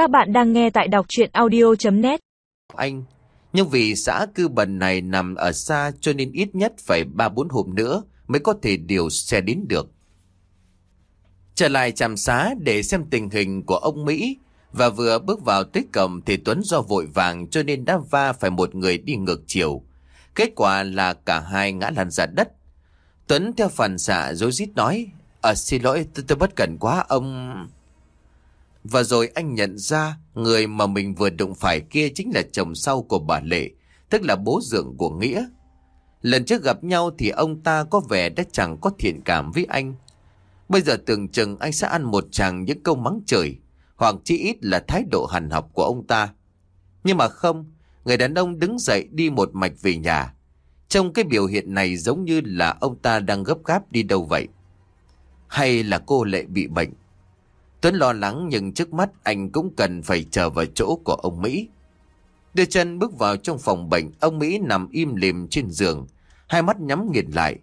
Các bạn đang nghe tại đọc chuyện audio.net Anh, nhưng vì xã cư bần này nằm ở xa cho nên ít nhất phải 3-4 hôm nữa mới có thể điều xe đến được. Trở lại trạm xá để xem tình hình của ông Mỹ và vừa bước vào tới cổng thì Tuấn do vội vàng cho nên đã va phải một người đi ngược chiều. Kết quả là cả hai ngã lăn ra đất. Tuấn theo phản xạ dối rít nói À xin lỗi tôi, tôi bất cẩn quá ông... Và rồi anh nhận ra người mà mình vừa đụng phải kia chính là chồng sau của bà Lệ, tức là bố dượng của Nghĩa. Lần trước gặp nhau thì ông ta có vẻ đã chẳng có thiện cảm với anh. Bây giờ tưởng chừng anh sẽ ăn một chàng những câu mắng trời, hoặc chỉ ít là thái độ hằn học của ông ta. Nhưng mà không, người đàn ông đứng dậy đi một mạch về nhà. Trong cái biểu hiện này giống như là ông ta đang gấp gáp đi đâu vậy. Hay là cô Lệ bị bệnh? Tuấn lo lắng nhưng trước mắt anh cũng cần phải chờ vào chỗ của ông Mỹ. Đưa chân bước vào trong phòng bệnh, ông Mỹ nằm im lìm trên giường, hai mắt nhắm nghiền lại.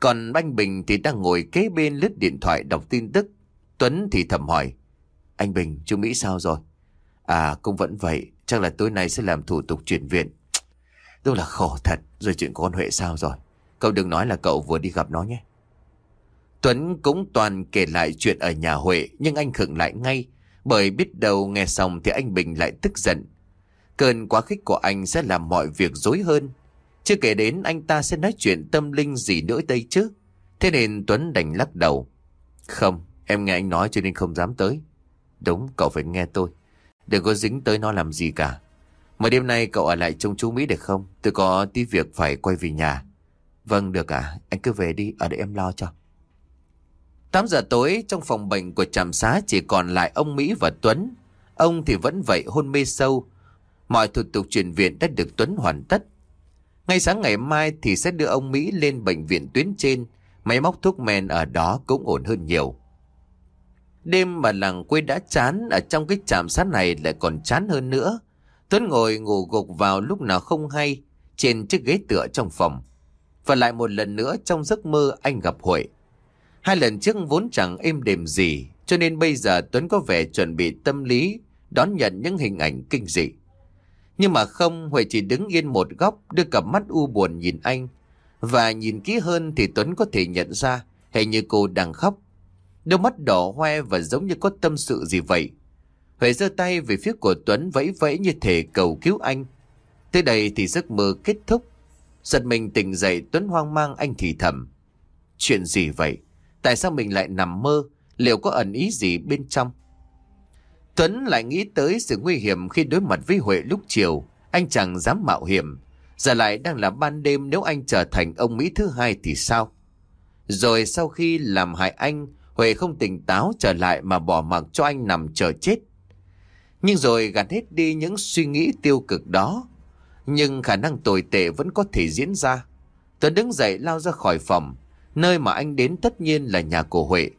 Còn anh Bình thì đang ngồi kế bên lướt điện thoại đọc tin tức. Tuấn thì thầm hỏi, anh Bình, chú Mỹ sao rồi? À, cũng vẫn vậy, chắc là tối nay sẽ làm thủ tục chuyển viện. Đúng là khổ thật, rồi chuyện của con Huệ sao rồi? Cậu đừng nói là cậu vừa đi gặp nó nhé. Tuấn cũng toàn kể lại chuyện ở nhà Huệ nhưng anh khựng lại ngay bởi biết đâu nghe xong thì anh Bình lại tức giận. Cơn quá khích của anh sẽ làm mọi việc dối hơn. Chưa kể đến anh ta sẽ nói chuyện tâm linh gì nữa đây chứ. Thế nên Tuấn đành lắc đầu. Không, em nghe anh nói cho nên không dám tới. Đúng, cậu phải nghe tôi. Đừng có dính tới nó làm gì cả. Mà đêm nay cậu ở lại trông chú Mỹ được không? Tôi có tí việc phải quay về nhà. Vâng, được ạ. À. Anh cứ về đi, ở đây em lo cho. 8 giờ tối trong phòng bệnh của trạm xá chỉ còn lại ông Mỹ và Tuấn. Ông thì vẫn vậy hôn mê sâu. Mọi thủ tục chuyển viện đã được Tuấn hoàn tất. Ngay sáng ngày mai thì sẽ đưa ông Mỹ lên bệnh viện tuyến trên. Máy móc thuốc men ở đó cũng ổn hơn nhiều. Đêm mà làng quê đã chán, ở trong cái trạm xá này lại còn chán hơn nữa. Tuấn ngồi ngủ gục vào lúc nào không hay, trên chiếc ghế tựa trong phòng. Và lại một lần nữa trong giấc mơ anh gặp Huệ. Hai lần trước vốn chẳng êm đềm gì, cho nên bây giờ Tuấn có vẻ chuẩn bị tâm lý đón nhận những hình ảnh kinh dị. Nhưng mà không, Huệ chỉ đứng yên một góc, đưa cặp mắt u buồn nhìn anh. Và nhìn kỹ hơn thì Tuấn có thể nhận ra, hình như cô đang khóc. Đôi mắt đỏ hoe và giống như có tâm sự gì vậy. Huệ giơ tay về phía của Tuấn vẫy vẫy như thể cầu cứu anh. Tới đây thì giấc mơ kết thúc. Giật mình tỉnh dậy Tuấn hoang mang anh thì thầm. Chuyện gì vậy? Tại sao mình lại nằm mơ? Liệu có ẩn ý gì bên trong? Tuấn lại nghĩ tới sự nguy hiểm khi đối mặt với Huệ lúc chiều. Anh chẳng dám mạo hiểm. Giờ lại đang là ban đêm nếu anh trở thành ông Mỹ thứ hai thì sao? Rồi sau khi làm hại anh, Huệ không tỉnh táo trở lại mà bỏ mặc cho anh nằm chờ chết. Nhưng rồi gạt hết đi những suy nghĩ tiêu cực đó. Nhưng khả năng tồi tệ vẫn có thể diễn ra. Tuấn đứng dậy lao ra khỏi phòng. Nơi mà anh đến tất nhiên là nhà của Huệ.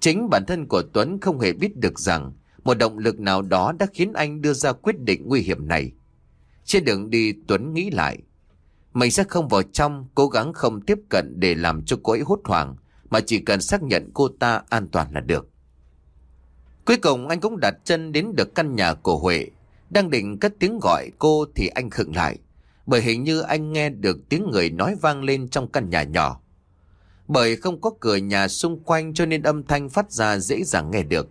Chính bản thân của Tuấn không hề biết được rằng một động lực nào đó đã khiến anh đưa ra quyết định nguy hiểm này. Trên đường đi Tuấn nghĩ lại. Mình sẽ không vào trong, cố gắng không tiếp cận để làm cho cô ấy hốt hoảng, mà chỉ cần xác nhận cô ta an toàn là được. Cuối cùng anh cũng đặt chân đến được căn nhà của Huệ. Đang định cất tiếng gọi cô thì anh khựng lại. Bởi hình như anh nghe được tiếng người nói vang lên trong căn nhà nhỏ. Bởi không có cửa nhà xung quanh cho nên âm thanh phát ra dễ dàng nghe được.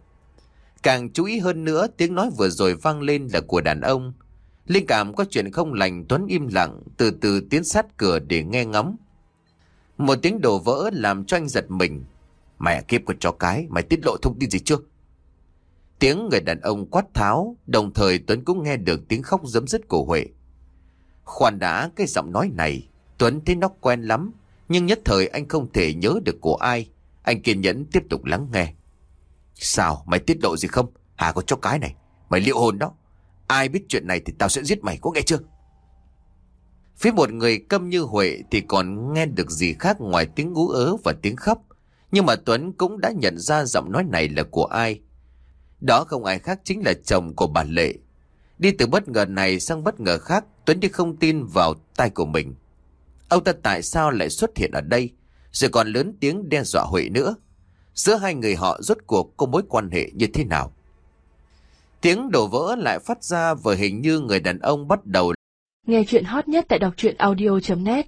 Càng chú ý hơn nữa tiếng nói vừa rồi vang lên là của đàn ông. Linh cảm có chuyện không lành Tuấn im lặng từ từ tiến sát cửa để nghe ngóng. Một tiếng đổ vỡ làm cho anh giật mình. Mẹ à, kiếp của chó cái, mày tiết lộ thông tin gì chưa? Tiếng người đàn ông quát tháo, đồng thời Tuấn cũng nghe được tiếng khóc giấm dứt của Huệ. Khoan đã cái giọng nói này, Tuấn thấy nó quen lắm, nhưng nhất thời anh không thể nhớ được của ai. Anh kiên nhẫn tiếp tục lắng nghe. Sao, mày tiết lộ gì không? Hà có chó cái này, mày liệu hồn đó. Ai biết chuyện này thì tao sẽ giết mày, có nghe chưa? Phía một người câm như Huệ thì còn nghe được gì khác ngoài tiếng ú ớ và tiếng khóc. Nhưng mà Tuấn cũng đã nhận ra giọng nói này là của ai. Đó không ai khác chính là chồng của bà Lệ. Đi từ bất ngờ này sang bất ngờ khác, Tuấn đi không tin vào tay của mình. Ông ta tại sao lại xuất hiện ở đây, rồi còn lớn tiếng đe dọa Huệ nữa. Giữa hai người họ rốt cuộc có mối quan hệ như thế nào? Tiếng đổ vỡ lại phát ra vừa hình như người đàn ông bắt đầu Nghe chuyện hot nhất tại đọc truyện audio.net